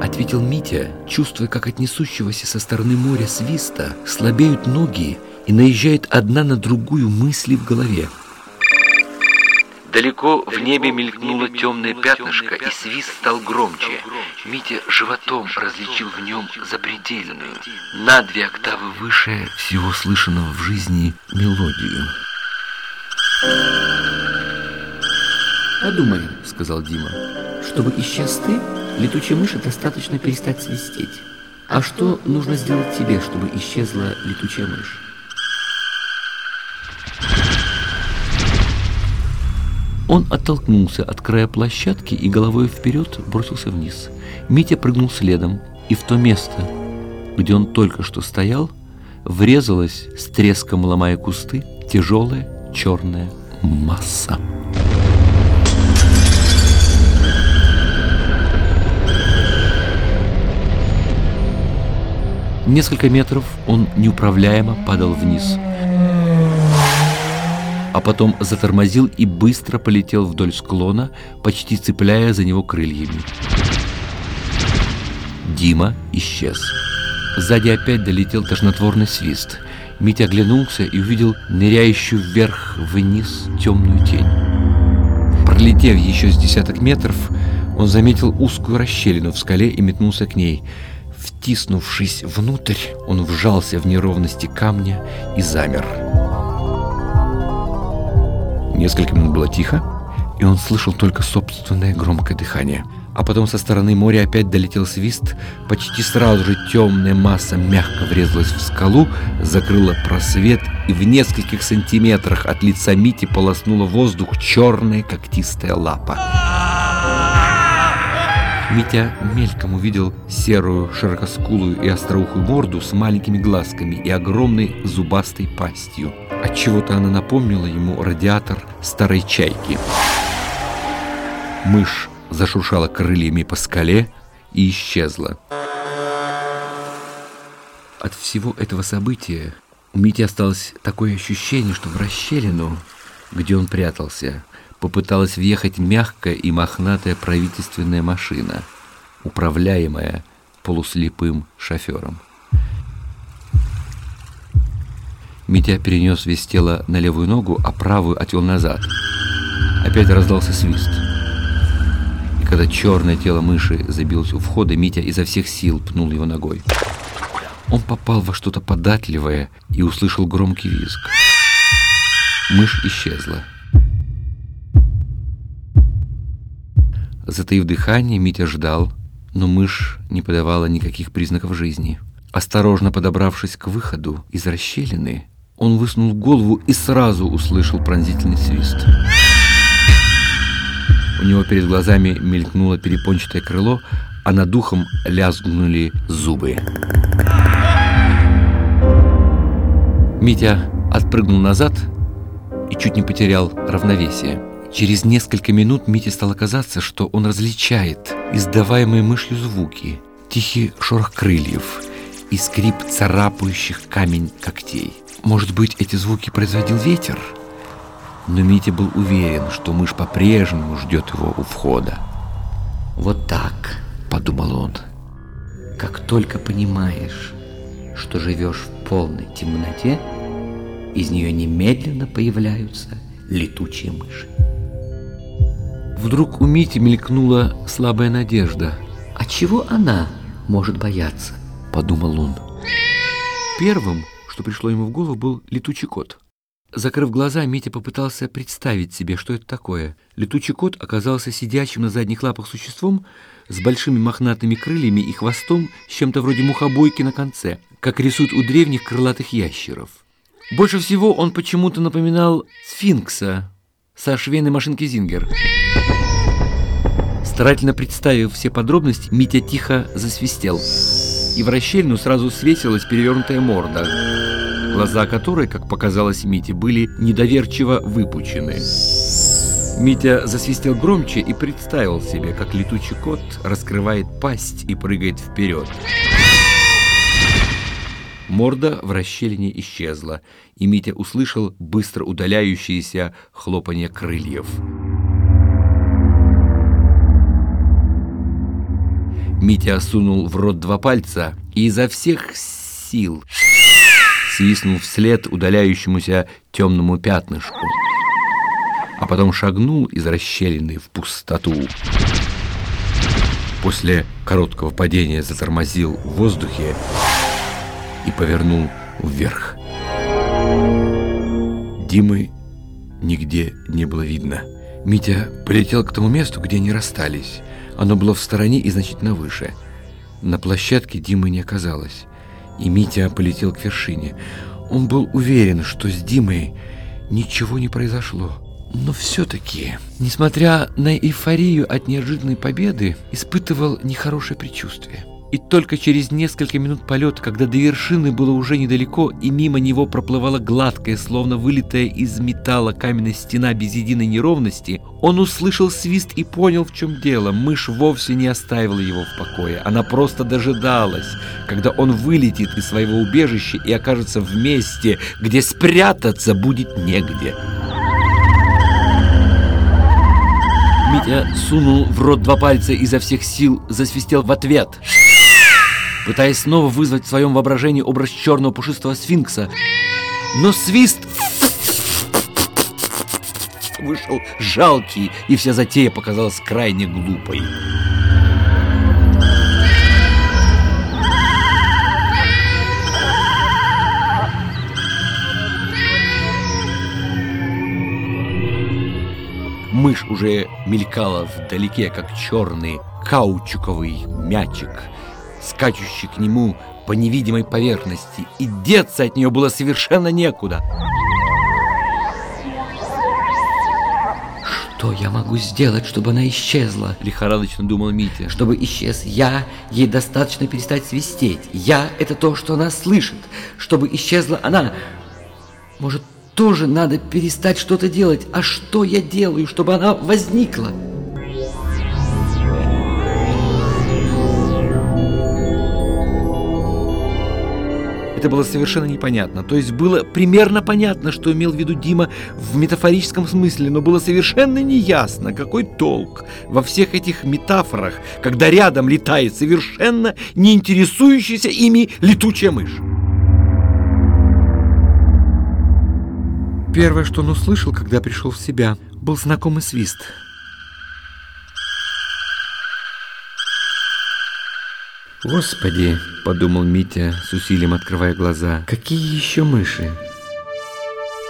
ответил Митя, чувствуя, как от несущегося со стороны моря свиста слабеют ноги и наезжает одна на другую мысли в голове. Далеко в небе мелькнуло темное пятнышко, и свист стал громче. Митя животом различил в нем запредельную, на две октавы выше всего слышанного в жизни мелодию. «Подумай», — сказал Дима, — «чтобы исчез ты, летучей мыши достаточно перестать свистеть. А что нужно сделать тебе, чтобы исчезла летучая мышь?» Он оттолкнулся от края площадки и головой вперед бросился вниз. Митя прыгнул следом, и в то место, где он только что стоял, врезалась, с треском ломая кусты, тяжелая черная масса. Несколько метров он неуправляемо падал вниз. А потом затормозил и быстро полетел вдоль склона, почти цепляя за него крыльями. Дима исчез. Сзади опять долетел тошнотворный свист. Митя оглянулся и увидел ныряющую вверх вниз темную тень. Пролетев еще с десяток метров, он заметил узкую расщелину в скале и метнулся к ней – Втиснувшись внутрь, он вжался в неровности камня и замер. Несколько минут было тихо, и он слышал только собственное громкое дыхание. А потом со стороны моря опять долетел свист. Почти сразу же темная масса мягко врезалась в скалу, закрыла просвет, и в нескольких сантиметрах от лица Мити полоснула воздух черная когтистая лапа. Митя мельком увидел серую, широкоскулую и остроухую морду с маленькими глазками и огромной зубастой пастью. Отчего-то она напомнила ему радиатор старой чайки. Мышь зашуршала крыльями по скале и исчезла. От всего этого события у Мити осталось такое ощущение, что в расщелину, где он прятался, попыталась въехать мягкая и мохнатая правительственная машина, управляемая полуслепым шофером. Митя перенес весь тело на левую ногу, а правую отвел назад. Опять раздался свист. И когда черное тело мыши забилось у входа, Митя изо всех сил пнул его ногой. Он попал во что-то податливое и услышал громкий визг. Мышь исчезла. Затаив дыхание, Митя ждал, но мышь не подавала никаких признаков жизни. Осторожно подобравшись к выходу из расщелины, он высунул голову и сразу услышал пронзительный свист. У него перед глазами мелькнуло перепончатое крыло, а над духом лязгнули зубы. Митя отпрыгнул назад и чуть не потерял равновесие. Через несколько минут Мите стало казаться, что он различает издаваемые мышью звуки, тихий шорох крыльев и скрип царапающих камень когтей. Может быть, эти звуки производил ветер? Но Митя был уверен, что мышь по-прежнему ждет его у входа. «Вот так», — подумал он, — «как только понимаешь, что живешь в полной темноте, из нее немедленно появляются летучие мыши». Вдруг у Мити мелькнула слабая надежда. «А чего она может бояться?» – подумал он. Первым, что пришло ему в голову, был летучий кот. Закрыв глаза, Митя попытался представить себе, что это такое. Летучий кот оказался сидящим на задних лапах существом с большими мохнатыми крыльями и хвостом с чем-то вроде мухобойки на конце, как рисуют у древних крылатых ящеров. Больше всего он почему-то напоминал сфинкса со швейной машинки Зингер. Старательно представив все подробности, Митя тихо засвистел. И в расщельну сразу свесилась перевернутая морда, глаза которой, как показалось Мите, были недоверчиво выпучены. Митя засвистел громче и представил себе, как летучий кот раскрывает пасть и прыгает вперед. Морда в расщелине исчезла, и Митя услышал быстро удаляющееся хлопанье крыльев. Митя сунул в рот два пальца и изо всех сил свистнул вслед удаляющемуся темному пятнышку, а потом шагнул из расщелины в пустоту. После короткого падения затормозил в воздухе повернул вверх. Димы нигде не было видно. Митя полетел к тому месту, где они расстались. Оно было в стороне и значительно выше. На площадке Димы не оказалось, и Митя полетел к вершине. Он был уверен, что с Димой ничего не произошло. Но все-таки, несмотря на эйфорию от неожиданной победы, испытывал нехорошее предчувствие. И только через несколько минут полета, когда до вершины было уже недалеко, и мимо него проплывала гладкая, словно вылитая из металла каменная стена без единой неровности, он услышал свист и понял, в чем дело. Мышь вовсе не оставила его в покое. Она просто дожидалась, когда он вылетит из своего убежища и окажется в месте, где спрятаться будет негде. Митя сунул в рот два пальца изо всех сил, засвистел в ответ – пытаясь снова вызвать в своем воображении образ черного пушистого сфинкса. Но свист вышел жалкий, и вся затея показалась крайне глупой. Мышь уже мелькала вдалеке, как черный каучуковый мячик – скачущий к нему по невидимой поверхности, и деться от нее было совершенно некуда. «Что я могу сделать, чтобы она исчезла?» – лихорадочно думал Митя. «Чтобы исчез я, ей достаточно перестать свистеть. Я – это то, что она слышит. Чтобы исчезла она, может, тоже надо перестать что-то делать. А что я делаю, чтобы она возникла?» Это было совершенно непонятно. То есть было примерно понятно, что имел в виду Дима в метафорическом смысле, но было совершенно неясно, какой толк во всех этих метафорах, когда рядом летает совершенно не интересующаяся ими летучая мышь. Первое, что он услышал, когда пришел в себя, был знакомый свист – «Господи!» – подумал Митя, с усилием открывая глаза. «Какие еще мыши?»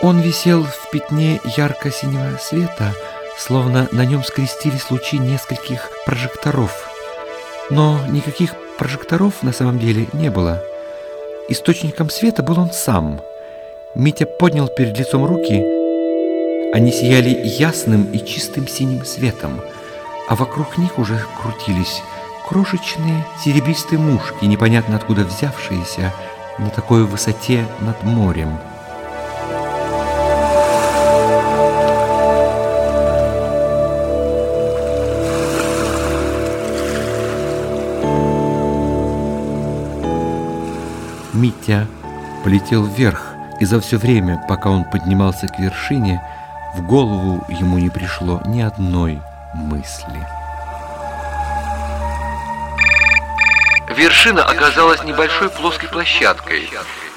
Он висел в пятне ярко-синего света, словно на нем скрестились лучи нескольких прожекторов. Но никаких прожекторов на самом деле не было. Источником света был он сам. Митя поднял перед лицом руки. Они сияли ясным и чистым синим светом, а вокруг них уже крутились крошечные серебристые мушки, непонятно откуда взявшиеся на такой высоте над морем. Митя полетел вверх, и за все время, пока он поднимался к вершине, в голову ему не пришло ни одной мысли. Вершина оказалась небольшой плоской площадкой,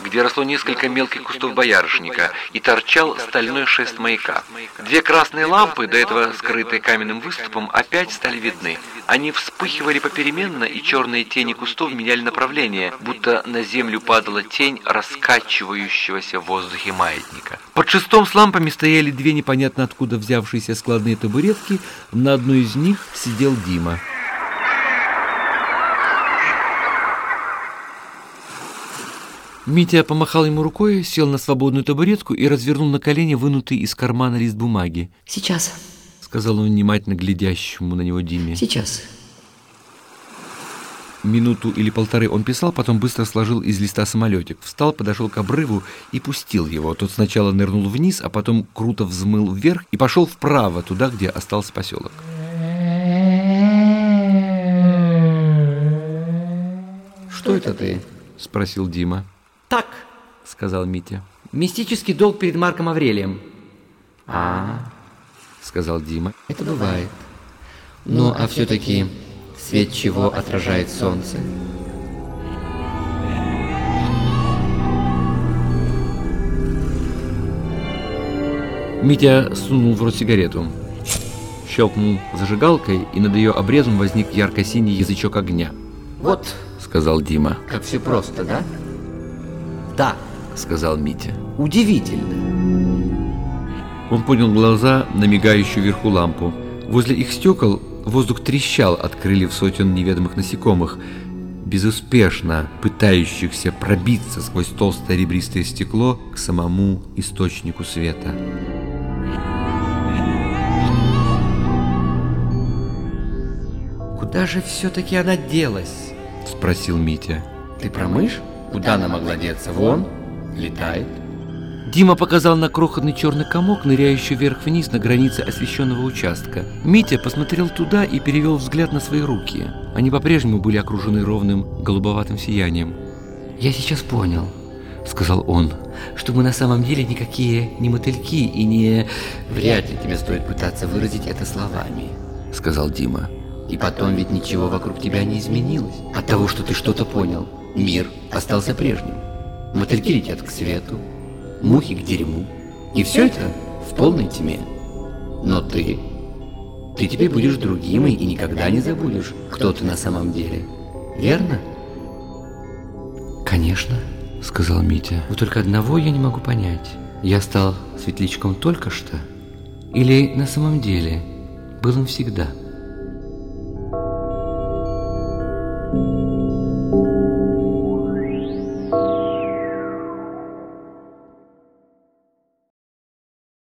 где росло несколько мелких кустов боярышника и торчал стальной шест маяка. Две красные лампы, до этого скрытые каменным выступом, опять стали видны. Они вспыхивали попеременно, и черные тени кустов меняли направление, будто на землю падала тень раскачивающегося в воздухе маятника. Под шестом с лампами стояли две непонятно откуда взявшиеся складные табуретки, на одной из них сидел Дима. Митя помахал ему рукой, сел на свободную табуретку и развернул на колени вынутый из кармана лист бумаги. «Сейчас», — сказал он внимательно глядящему на него Диме. «Сейчас». Минуту или полторы он писал, потом быстро сложил из листа самолетик, встал, подошел к обрыву и пустил его. Тот сначала нырнул вниз, а потом круто взмыл вверх и пошел вправо, туда, где остался поселок. «Что это ты?» — спросил Дима. «Так», — сказал Митя. «Мистический долг перед Марком Аврелием». «А, — сказал Дима. Это бывает. Ну, а все-таки свет чего отражает солнце. Митя сунул в рот сигарету. Щелкнул зажигалкой, и над ее обрезом возник ярко-синий язычок огня. Вот, Сказал Дима. как все просто, да? Да, Сказал Митя. удивительно. Он поднял глаза на мигающую вверху лампу. Возле их стекол воздух трещал от крыльев сотен неведомых насекомых, безуспешно пытающихся пробиться сквозь толстое ребристое стекло к самому источнику света. Куда же все-таки она делась? Спросил Митя. Ты про мышь? Куда она могла деться? Вон, летает. Дима показал на крохотный черный комок, ныряющий вверх-вниз на границе освещенного участка. Митя посмотрел туда и перевел взгляд на свои руки. Они по-прежнему были окружены ровным голубоватым сиянием. Я сейчас понял, Сказал он. что мы на самом деле никакие не мотыльки и не... Вряд ли тебе стоит пытаться выразить это словами. Сказал Дима. И потом ведь ничего вокруг тебя не изменилось. От того, что ты что-то понял, мир остался прежним. Мотыльки летят к свету, мухи к дерьму. И все это в полной тьме. Но ты... Ты теперь будешь другим и никогда не забудешь, кто ты на самом деле. Верно? Конечно, сказал Митя. Вот только одного я не могу понять. Я стал светлячком только что? Или на самом деле был он всегда?